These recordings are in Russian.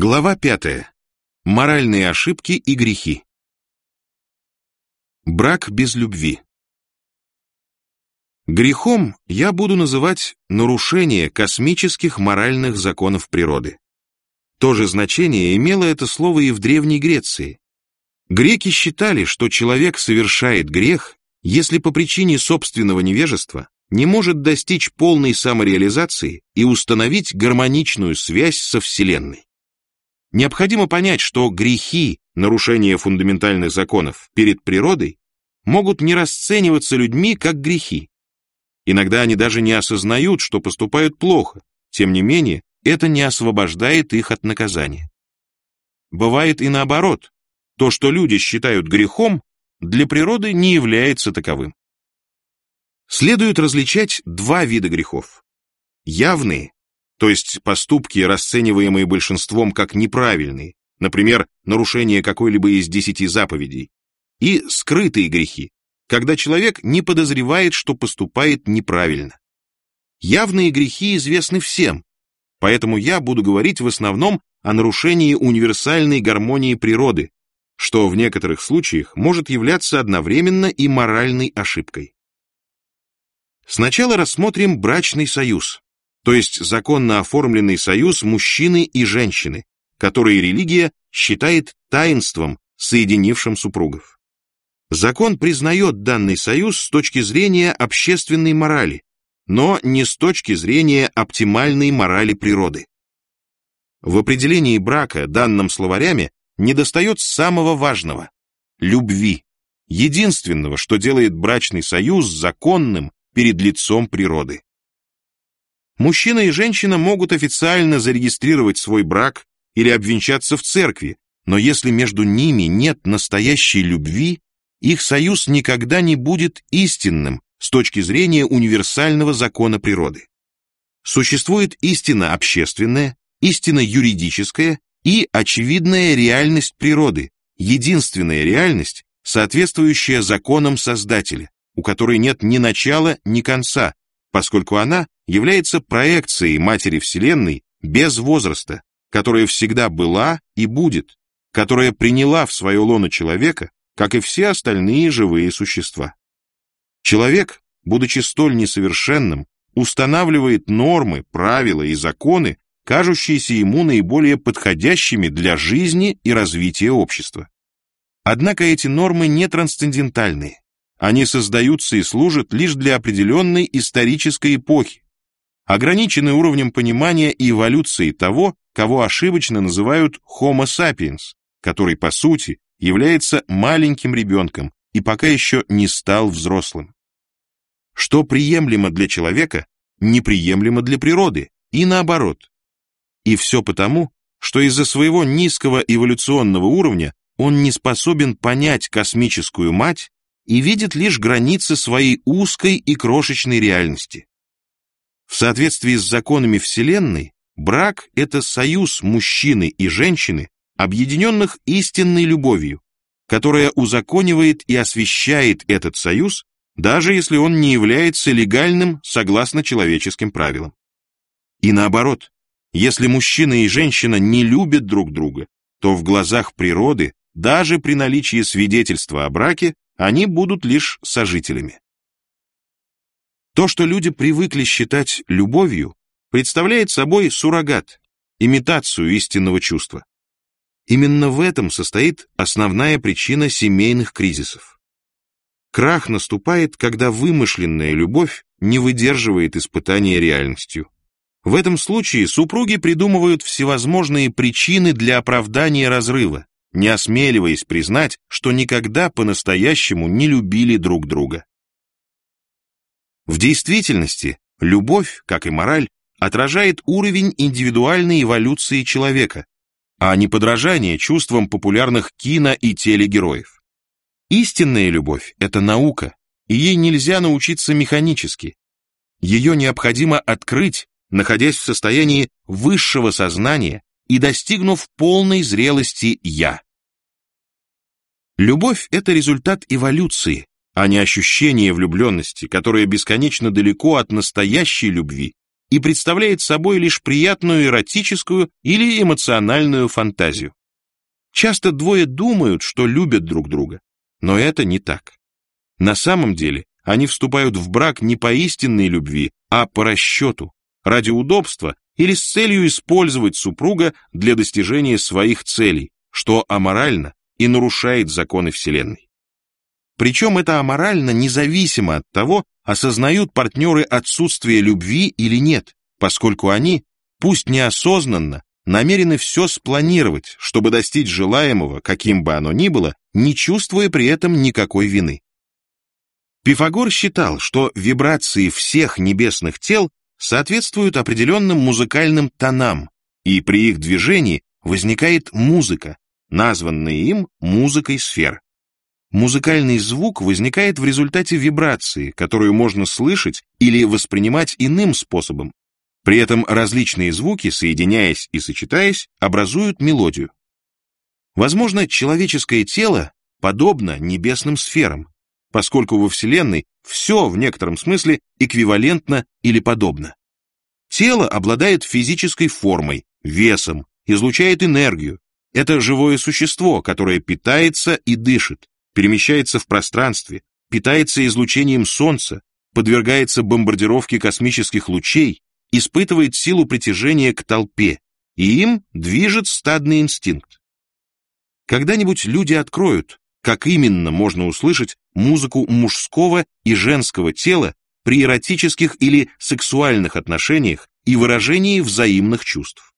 Глава пятая. Моральные ошибки и грехи. Брак без любви. Грехом я буду называть нарушение космических моральных законов природы. То же значение имело это слово и в Древней Греции. Греки считали, что человек совершает грех, если по причине собственного невежества не может достичь полной самореализации и установить гармоничную связь со Вселенной. Необходимо понять, что грехи, нарушение фундаментальных законов перед природой, могут не расцениваться людьми как грехи. Иногда они даже не осознают, что поступают плохо, тем не менее, это не освобождает их от наказания. Бывает и наоборот, то, что люди считают грехом, для природы не является таковым. Следует различать два вида грехов. Явные то есть поступки, расцениваемые большинством как неправильные, например, нарушение какой-либо из десяти заповедей, и скрытые грехи, когда человек не подозревает, что поступает неправильно. Явные грехи известны всем, поэтому я буду говорить в основном о нарушении универсальной гармонии природы, что в некоторых случаях может являться одновременно и моральной ошибкой. Сначала рассмотрим брачный союз, то есть законно оформленный союз мужчины и женщины, который религия считает таинством, соединившим супругов. Закон признает данный союз с точки зрения общественной морали, но не с точки зрения оптимальной морали природы. В определении брака данным словарями недостает самого важного – любви, единственного, что делает брачный союз законным перед лицом природы. Мужчина и женщина могут официально зарегистрировать свой брак или обвенчаться в церкви, но если между ними нет настоящей любви, их союз никогда не будет истинным с точки зрения универсального закона природы. Существует истина общественная, истина юридическая и очевидная реальность природы, единственная реальность, соответствующая законам Создателя, у которой нет ни начала, ни конца, поскольку она является проекцией Матери Вселенной без возраста, которая всегда была и будет, которая приняла в свое лоно человека, как и все остальные живые существа. Человек, будучи столь несовершенным, устанавливает нормы, правила и законы, кажущиеся ему наиболее подходящими для жизни и развития общества. Однако эти нормы не трансцендентальные. Они создаются и служат лишь для определенной исторической эпохи, ограничены уровнем понимания и эволюции того, кого ошибочно называют Homo sapiens, который, по сути, является маленьким ребенком и пока еще не стал взрослым. Что приемлемо для человека, неприемлемо для природы, и наоборот. И все потому, что из-за своего низкого эволюционного уровня он не способен понять космическую мать и видит лишь границы своей узкой и крошечной реальности. В соответствии с законами Вселенной, брак – это союз мужчины и женщины, объединенных истинной любовью, которая узаконивает и освещает этот союз, даже если он не является легальным согласно человеческим правилам. И наоборот, если мужчина и женщина не любят друг друга, то в глазах природы, даже при наличии свидетельства о браке, они будут лишь сожителями. То, что люди привыкли считать любовью, представляет собой суррогат, имитацию истинного чувства. Именно в этом состоит основная причина семейных кризисов. Крах наступает, когда вымышленная любовь не выдерживает испытания реальностью. В этом случае супруги придумывают всевозможные причины для оправдания разрыва, не осмеливаясь признать, что никогда по-настоящему не любили друг друга. В действительности, любовь, как и мораль, отражает уровень индивидуальной эволюции человека, а не подражание чувствам популярных кино и телегероев. Истинная любовь – это наука, и ей нельзя научиться механически. Ее необходимо открыть, находясь в состоянии высшего сознания и достигнув полной зрелости «я». Любовь – это результат эволюции, а не ощущение влюбленности, которое бесконечно далеко от настоящей любви, и представляет собой лишь приятную эротическую или эмоциональную фантазию. Часто двое думают, что любят друг друга, но это не так. На самом деле они вступают в брак не по истинной любви, а по расчету, ради удобства или с целью использовать супруга для достижения своих целей, что аморально и нарушает законы Вселенной. Причем это аморально независимо от того, осознают партнеры отсутствие любви или нет, поскольку они, пусть неосознанно, намерены все спланировать, чтобы достичь желаемого, каким бы оно ни было, не чувствуя при этом никакой вины. Пифагор считал, что вибрации всех небесных тел соответствуют определенным музыкальным тонам, и при их движении возникает музыка, названная им музыкой сфер. Музыкальный звук возникает в результате вибрации, которую можно слышать или воспринимать иным способом. При этом различные звуки, соединяясь и сочетаясь, образуют мелодию. Возможно, человеческое тело подобно небесным сферам, поскольку во Вселенной все в некотором смысле эквивалентно или подобно. Тело обладает физической формой, весом, излучает энергию. Это живое существо, которое питается и дышит, перемещается в пространстве, питается излучением Солнца, подвергается бомбардировке космических лучей, испытывает силу притяжения к толпе, и им движет стадный инстинкт. Когда-нибудь люди откроют, как именно можно услышать музыку мужского и женского тела при эротических или сексуальных отношениях и выражении взаимных чувств.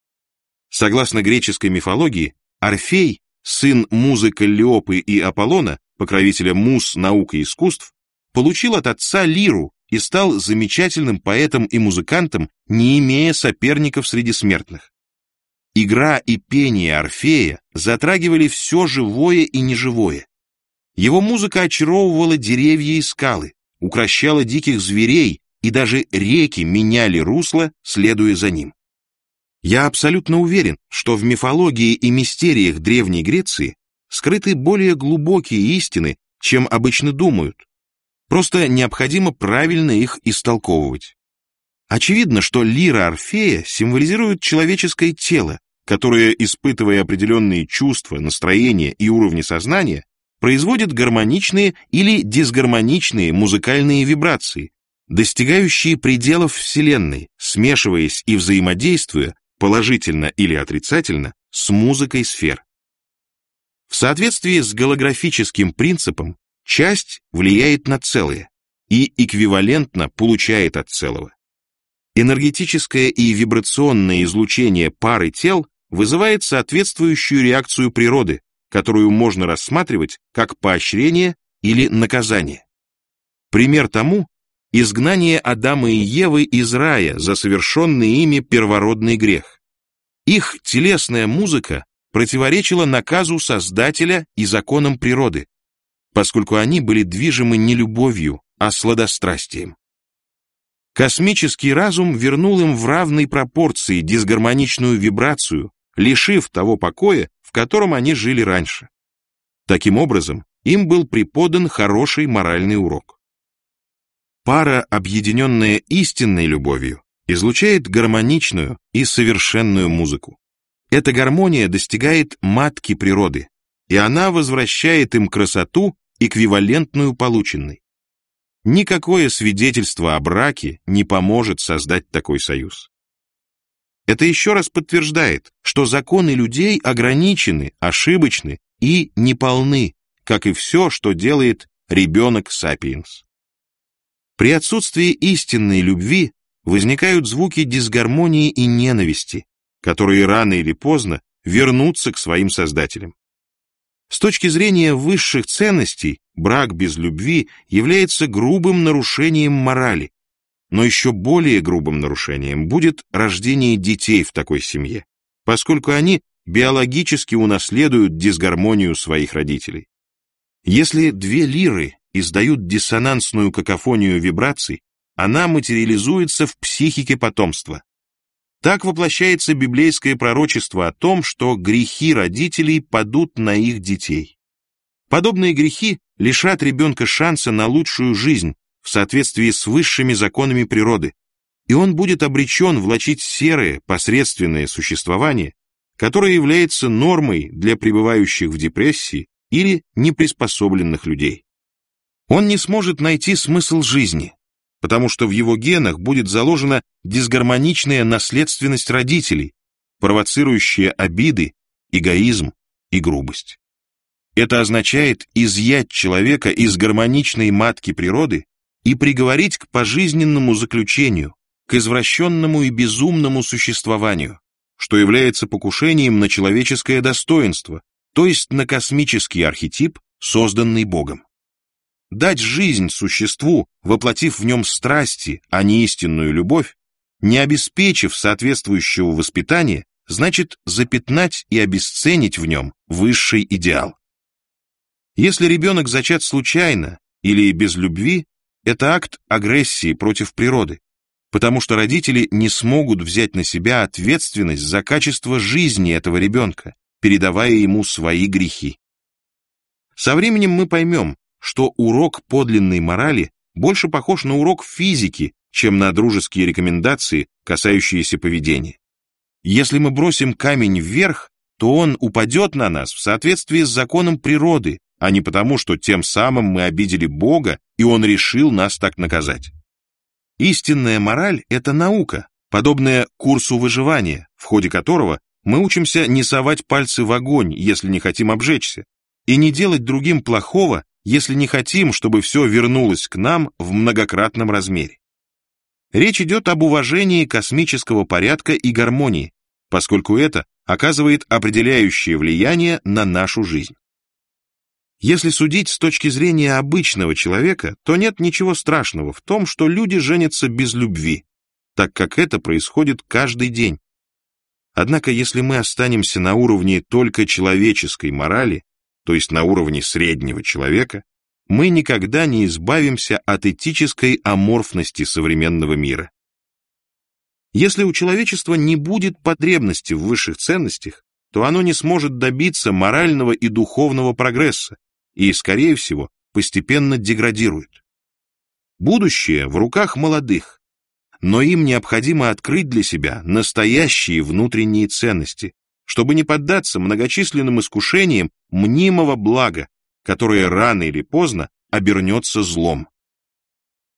Согласно греческой мифологии, Орфей, сын музы Каллиопы и Аполлона, покровителя муз наук и искусств, получил от отца лиру и стал замечательным поэтом и музыкантом, не имея соперников среди смертных. Игра и пение Орфея затрагивали все живое и неживое, его музыка очаровывала деревья и скалы, укращала диких зверей, и даже реки меняли русло, следуя за ним. Я абсолютно уверен, что в мифологии и мистериях Древней Греции скрыты более глубокие истины, чем обычно думают. Просто необходимо правильно их истолковывать. Очевидно, что лира Орфея символизирует человеческое тело, которое, испытывая определенные чувства, настроения и уровни сознания, производит гармоничные или дисгармоничные музыкальные вибрации, достигающие пределов Вселенной, смешиваясь и взаимодействуя, положительно или отрицательно, с музыкой сфер. В соответствии с голографическим принципом, часть влияет на целое и эквивалентно получает от целого. Энергетическое и вибрационное излучение пары тел вызывает соответствующую реакцию природы, которую можно рассматривать как поощрение или наказание. Пример тому – изгнание Адама и Евы из рая за совершенный ими первородный грех. Их телесная музыка противоречила наказу Создателя и законам природы, поскольку они были движимы не любовью, а сладострастием. Космический разум вернул им в равной пропорции дисгармоничную вибрацию, лишив того покоя, в котором они жили раньше. Таким образом, им был преподан хороший моральный урок. Пара, объединенная истинной любовью, излучает гармоничную и совершенную музыку. Эта гармония достигает матки природы, и она возвращает им красоту, эквивалентную полученной. Никакое свидетельство о браке не поможет создать такой союз. Это еще раз подтверждает, что законы людей ограничены, ошибочны и неполны, как и все, что делает ребенок сапиенс. При отсутствии истинной любви возникают звуки дисгармонии и ненависти, которые рано или поздно вернутся к своим создателям. С точки зрения высших ценностей, брак без любви является грубым нарушением морали, но еще более грубым нарушением будет рождение детей в такой семье, поскольку они биологически унаследуют дисгармонию своих родителей. Если две лиры издают диссонансную какофонию вибраций, она материализуется в психике потомства. Так воплощается библейское пророчество о том, что грехи родителей падут на их детей. Подобные грехи лишат ребенка шанса на лучшую жизнь, в соответствии с высшими законами природы, и он будет обречен влачить серое, посредственное существование, которое является нормой для пребывающих в депрессии или неприспособленных людей. Он не сможет найти смысл жизни, потому что в его генах будет заложена дисгармоничная наследственность родителей, провоцирующая обиды, эгоизм и грубость. Это означает изъять человека из гармоничной матки природы и приговорить к пожизненному заключению, к извращенному и безумному существованию, что является покушением на человеческое достоинство, то есть на космический архетип, созданный Богом. Дать жизнь существу, воплотив в нем страсти, а не истинную любовь, не обеспечив соответствующего воспитания, значит запятнать и обесценить в нем высший идеал. Если ребенок зачат случайно или без любви, это акт агрессии против природы, потому что родители не смогут взять на себя ответственность за качество жизни этого ребенка, передавая ему свои грехи. Со временем мы поймем, что урок подлинной морали больше похож на урок физики, чем на дружеские рекомендации, касающиеся поведения. Если мы бросим камень вверх, то он упадет на нас в соответствии с законом природы, а не потому, что тем самым мы обидели Бога, и Он решил нас так наказать. Истинная мораль – это наука, подобная курсу выживания, в ходе которого мы учимся не совать пальцы в огонь, если не хотим обжечься, и не делать другим плохого, если не хотим, чтобы все вернулось к нам в многократном размере. Речь идет об уважении космического порядка и гармонии, поскольку это оказывает определяющее влияние на нашу жизнь. Если судить с точки зрения обычного человека, то нет ничего страшного в том, что люди женятся без любви, так как это происходит каждый день. Однако, если мы останемся на уровне только человеческой морали, то есть на уровне среднего человека, мы никогда не избавимся от этической аморфности современного мира. Если у человечества не будет потребности в высших ценностях, то оно не сможет добиться морального и духовного прогресса, и, скорее всего, постепенно деградирует. Будущее в руках молодых, но им необходимо открыть для себя настоящие внутренние ценности, чтобы не поддаться многочисленным искушениям мнимого блага, которое рано или поздно обернется злом.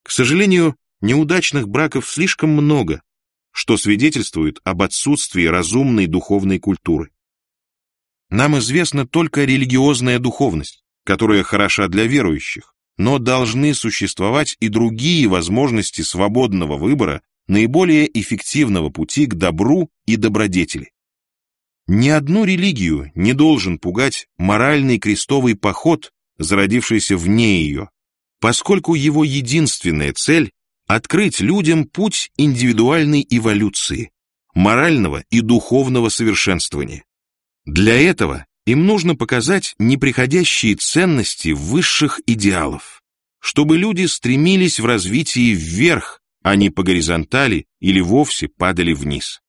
К сожалению, неудачных браков слишком много, что свидетельствует об отсутствии разумной духовной культуры. Нам известна только религиозная духовность, которая хороша для верующих, но должны существовать и другие возможности свободного выбора наиболее эффективного пути к добру и добродетели. Ни одну религию не должен пугать моральный крестовый поход, зародившийся вне ее, поскольку его единственная цель – открыть людям путь индивидуальной эволюции, морального и духовного совершенствования. Для этого им нужно показать неприходящие ценности высших идеалов, чтобы люди стремились в развитии вверх, а не по горизонтали или вовсе падали вниз.